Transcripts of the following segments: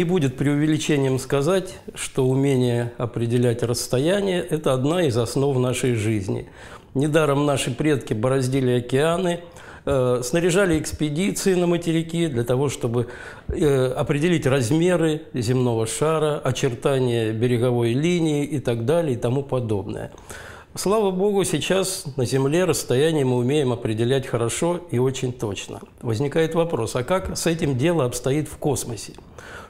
не будет преувеличением сказать, что умение определять расстояние – это одна из основ нашей жизни. Недаром наши предки бороздили океаны, э, снаряжали экспедиции на материки для того, чтобы э, определить размеры земного шара, очертания береговой линии и так далее и тому подобное. Слава Богу, сейчас на Земле расстояние мы умеем определять хорошо и очень точно. Возникает вопрос, а как с этим дело обстоит в космосе?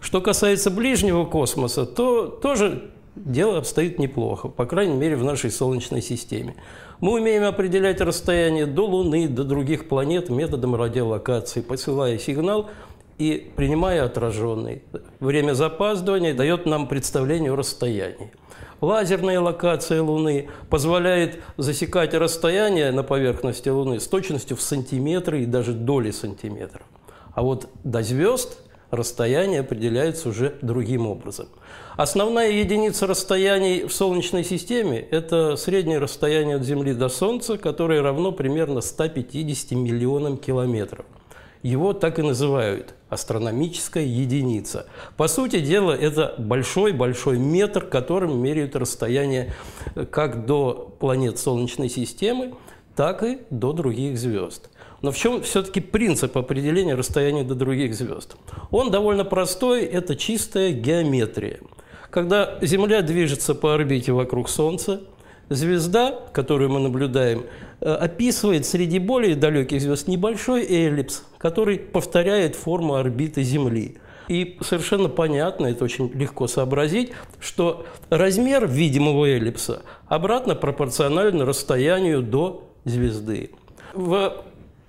Что касается ближнего космоса, то тоже дело обстоит неплохо, по крайней мере в нашей Солнечной системе. Мы умеем определять расстояние до Луны, до других планет методом радиолокации, посылая сигнал и принимая отраженный. Время запаздывания дает нам представление о расстоянии. Лазерная локация Луны позволяет засекать расстояние на поверхности Луны с точностью в сантиметры и даже доли сантиметра. А вот до звезд расстояние определяется уже другим образом. Основная единица расстояний в Солнечной системе – это среднее расстояние от Земли до Солнца, которое равно примерно 150 миллионам километров – его так и называют – астрономическая единица. По сути дела, это большой-большой метр, которым меряют расстояние как до планет Солнечной системы, так и до других звезд. Но в чем все-таки принцип определения расстояния до других звезд? Он довольно простой, это чистая геометрия. Когда Земля движется по орбите вокруг Солнца, звезда, которую мы наблюдаем, описывает среди более далеких звезд небольшой эллипс, который повторяет форму орбиты Земли. И совершенно понятно, это очень легко сообразить, что размер видимого эллипса обратно пропорционален расстоянию до звезды. В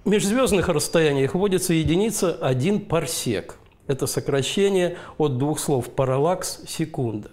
межзвездных расстояниях вводится единица 1 парсек. Это сокращение от двух слов «параллакс» – «секунда».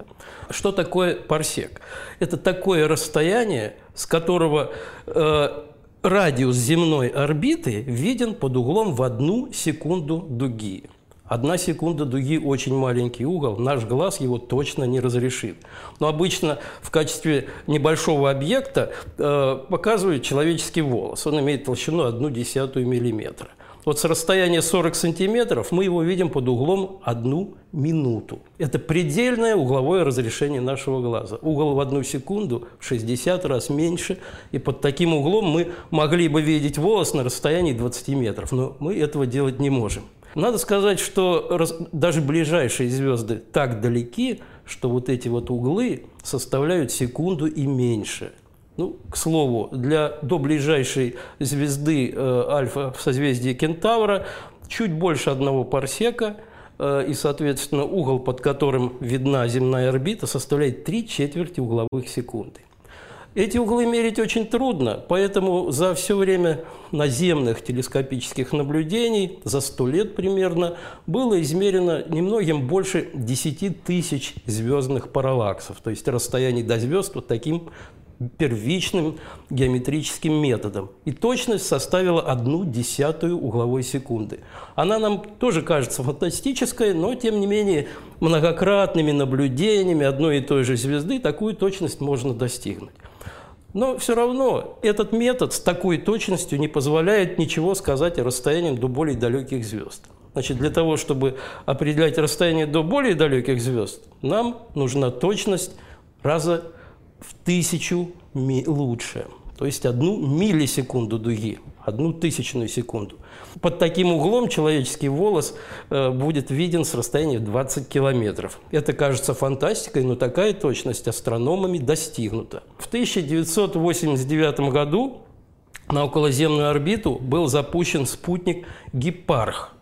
Что такое парсек? Это такое расстояние, с которого э, радиус земной орбиты виден под углом в одну секунду дуги. Одна секунда дуги – очень маленький угол, наш глаз его точно не разрешит. Но обычно в качестве небольшого объекта э, показывают человеческий волос. Он имеет толщину 1 десятую миллиметра. Вот с расстояния 40 сантиметров мы его видим под углом одну минуту. Это предельное угловое разрешение нашего глаза. Угол в одну секунду в 60 раз меньше, и под таким углом мы могли бы видеть волос на расстоянии 20 метров, но мы этого делать не можем. Надо сказать, что даже ближайшие звезды так далеки, что вот эти вот углы составляют секунду и меньше – ну, к слову, для до ближайшей звезды э, Альфа в созвездии Кентавра чуть больше одного парсека, э, и, соответственно, угол, под которым видна земная орбита, составляет три четверти угловых секунды. Эти углы мерить очень трудно, поэтому за все время наземных телескопических наблюдений, за сто лет примерно, было измерено немногим больше 10 тысяч звездных параллаксов, то есть расстояние до звезд вот таким первичным геометрическим методом. И точность составила одну десятую угловой секунды. Она нам тоже кажется фантастической, но, тем не менее, многократными наблюдениями одной и той же звезды такую точность можно достигнуть. Но все равно этот метод с такой точностью не позволяет ничего сказать о расстоянии до более далеких звезд. Значит, для того, чтобы определять расстояние до более далеких звезд, нам нужна точность раза в тысячу лучше. То есть одну миллисекунду дуги, одну тысячную секунду. Под таким углом человеческий волос э, будет виден с расстояния 20 километров. Это кажется фантастикой, но такая точность астрономами достигнута. В 1989 году на околоземную орбиту был запущен спутник «Гепарх»,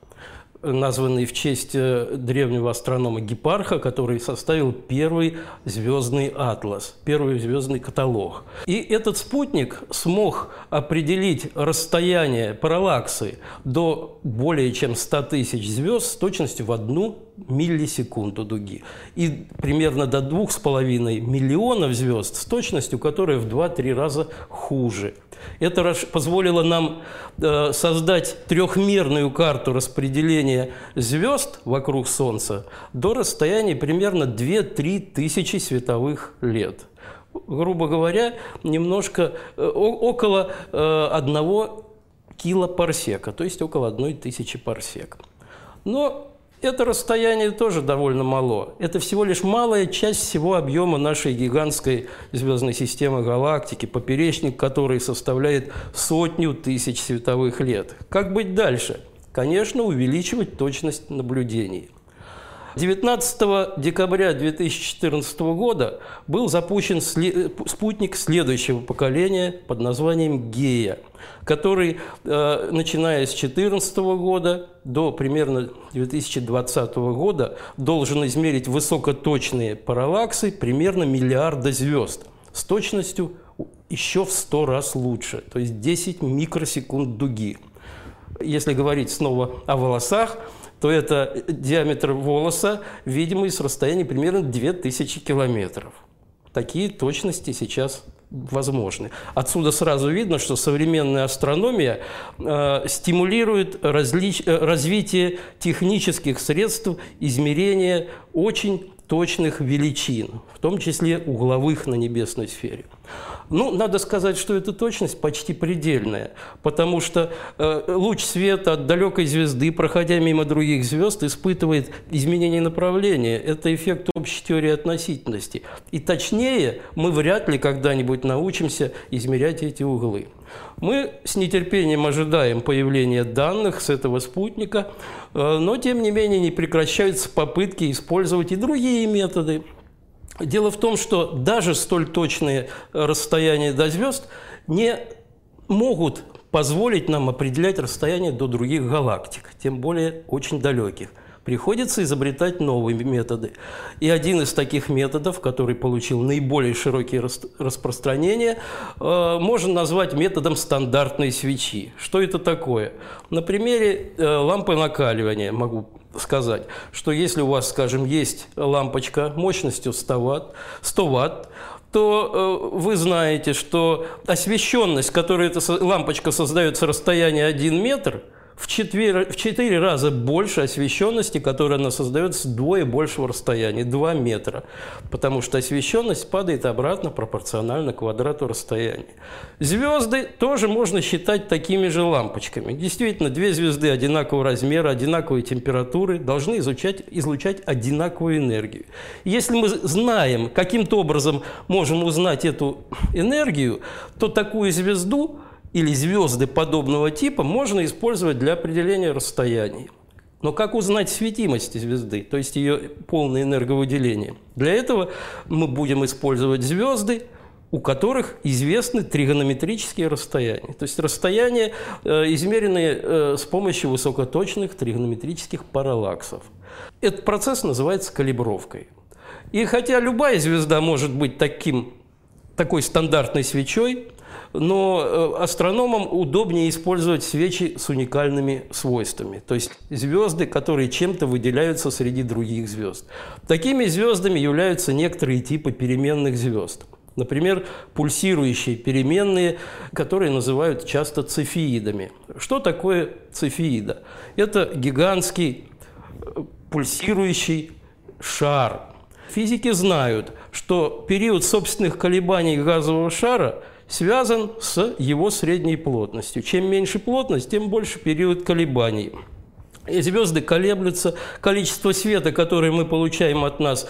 названный в честь э, древнего астронома Гепарха, который составил первый звездный атлас, первый звездный каталог. И этот спутник смог определить расстояние параллаксы до более чем 100 тысяч звезд с точностью в одну миллисекунду дуги. И примерно до двух с половиной миллионов звезд с точностью, которая в 2-3 раза хуже – это позволило нам э, создать трехмерную карту распределения звезд вокруг Солнца до расстояния примерно 2-3 тысячи световых лет. Грубо говоря, немножко э, около э, одного килопарсека, то есть около одной тысячи парсек. Но Это расстояние тоже довольно мало. Это всего лишь малая часть всего объема нашей гигантской звездной системы галактики, поперечник которой составляет сотню тысяч световых лет. Как быть дальше? Конечно, увеличивать точность наблюдений. 19 декабря 2014 года был запущен спутник следующего поколения под названием «Гея», который, э, начиная с 2014 года до примерно 2020 года, должен измерить высокоточные параллаксы примерно миллиарда звезд с точностью еще в 100 раз лучше, то есть 10 микросекунд дуги. Если говорить снова о волосах, то это диаметр волоса, видимый с расстояния примерно 2000 километров. Такие точности сейчас возможны. Отсюда сразу видно, что современная астрономия э, стимулирует различ... Э, развитие технических средств измерения очень точных величин, в том числе угловых на небесной сфере. Ну, надо сказать, что эта точность почти предельная, потому что э, луч света от далекой звезды, проходя мимо других звезд, испытывает изменение направления. Это эффект общей теории относительности. И точнее мы вряд ли когда-нибудь научимся измерять эти углы. Мы с нетерпением ожидаем появления данных с этого спутника, э, но тем не менее не прекращаются попытки использовать и другие методы. Дело в том, что даже столь точные расстояния до звезд не могут позволить нам определять расстояние до других галактик, тем более очень далеких – приходится изобретать новые методы. И один из таких методов, который получил наиболее широкие распространения, э, можно назвать методом стандартной свечи. Что это такое? На примере э, лампы накаливания могу сказать, что если у вас, скажем, есть лампочка мощностью 100 ватт, 100 ватт то э, вы знаете, что освещенность, которую эта лампочка создает с расстояния 1 метр – в четыре, в четыре раза больше освещенности, которая она создает с двое большего расстояния, 2 метра, потому что освещенность падает обратно пропорционально квадрату расстояния. Звезды тоже можно считать такими же лампочками. Действительно, две звезды одинакового размера, одинаковой температуры должны изучать, излучать одинаковую энергию. Если мы знаем, каким-то образом можем узнать эту энергию, то такую звезду или звезды подобного типа можно использовать для определения расстояний. Но как узнать светимость звезды, то есть ее полное энерговыделение? Для этого мы будем использовать звезды, у которых известны тригонометрические расстояния. То есть расстояния, э, измеренные э, с помощью высокоточных тригонометрических параллаксов. Этот процесс называется калибровкой. И хотя любая звезда может быть таким, такой стандартной свечой, но э, астрономам удобнее использовать свечи с уникальными свойствами, то есть звезды, которые чем-то выделяются среди других звезд. Такими звездами являются некоторые типы переменных звезд. Например, пульсирующие переменные, которые называют часто цефеидами. Что такое цефеида? Это гигантский э, пульсирующий шар. Физики знают, что период собственных колебаний газового шара – связан с его средней плотностью. Чем меньше плотность, тем больше период колебаний. И звезды колеблются, количество света, которое мы получаем от нас,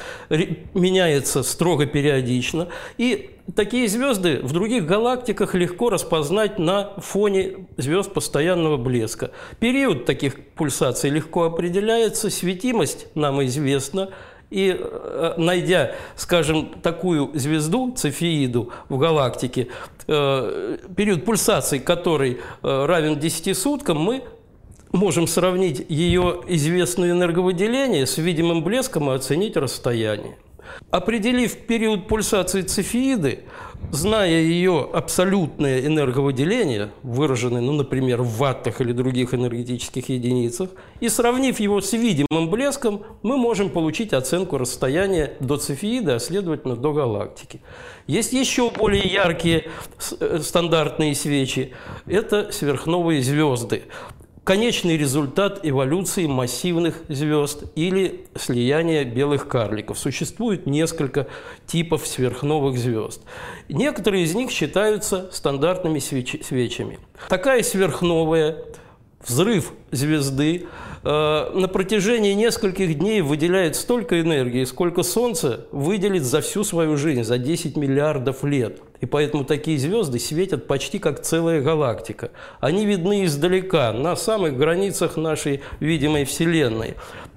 меняется строго периодично. И такие звезды в других галактиках легко распознать на фоне звезд постоянного блеска. Период таких пульсаций легко определяется, светимость нам известна, и э, найдя, скажем, такую звезду, цефеиду в галактике, э, период пульсации которой э, равен 10 суткам, мы можем сравнить ее известное энерговыделение с видимым блеском и оценить расстояние. Определив период пульсации цефеиды, зная ее абсолютное энерговыделение, выраженное, ну, например, в ваттах или других энергетических единицах, и сравнив его с видимым блеском, мы можем получить оценку расстояния до цефеиды, а следовательно до галактики. Есть еще более яркие э, стандартные свечи. Это сверхновые звезды конечный результат эволюции массивных звезд или слияния белых карликов. Существует несколько типов сверхновых звезд. Некоторые из них считаются стандартными свечами. Такая сверхновая взрыв звезды э, на протяжении нескольких дней выделяет столько энергии, сколько Солнце выделит за всю свою жизнь, за 10 миллиардов лет. И поэтому такие звезды светят почти как целая галактика. Они видны издалека, на самых границах нашей видимой Вселенной.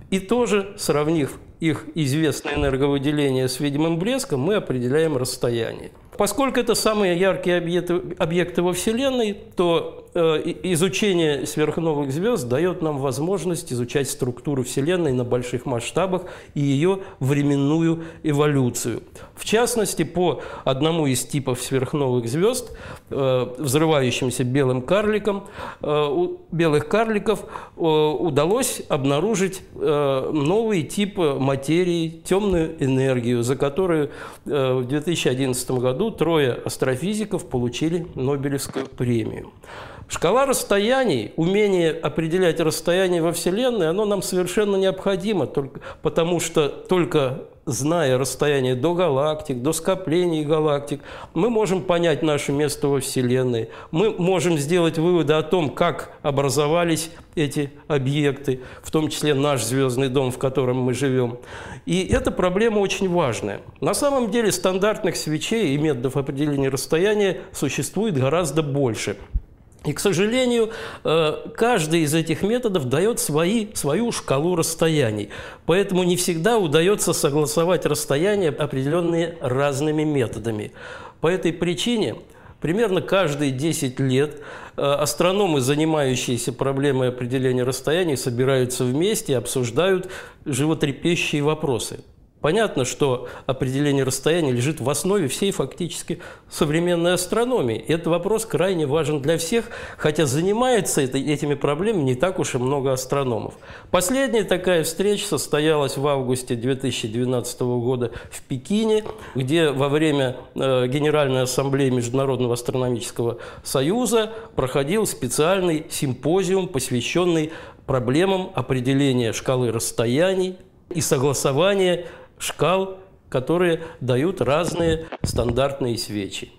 И тоже, сравнив их известное энерговыделение с видимым блеском, мы определяем расстояние. Поскольку это самые яркие объекты, объекты во Вселенной, то э, изучение сверхновых звезд дает нам возможность изучать структуру Вселенной на больших масштабах и ее временную эволюцию. В частности, по одному из типов сверхновых звезд, э, взрывающимся белым карликом, э, у белых карликов э, удалось обнаружить э, новый тип материи, темную энергию, за которую э, в 2011 году трое астрофизиков получили Нобелевскую премию. Шкала расстояний, умение определять расстояние во Вселенной, оно нам совершенно необходимо, только, потому что только зная расстояние до галактик, до скоплений галактик, мы можем понять наше место во Вселенной, мы можем сделать выводы о том, как образовались эти объекты, в том числе наш звездный дом, в котором мы живем. И эта проблема очень важная. На самом деле стандартных свечей и методов определения расстояния существует гораздо больше – и, к сожалению, э, каждый из этих методов дает свои, свою шкалу расстояний. Поэтому не всегда удается согласовать расстояния, определенные разными методами. По этой причине примерно каждые 10 лет э, астрономы, занимающиеся проблемой определения расстояний, собираются вместе и обсуждают животрепещущие вопросы. Понятно, что определение расстояния лежит в основе всей фактически современной астрономии. И этот вопрос крайне важен для всех, хотя занимается это, этими проблемами не так уж и много астрономов. Последняя такая встреча состоялась в августе 2012 года в Пекине, где во время э, Генеральной Ассамблеи Международного астрономического союза проходил специальный симпозиум, посвященный проблемам определения шкалы расстояний и согласования шкал, которые дают разные стандартные свечи.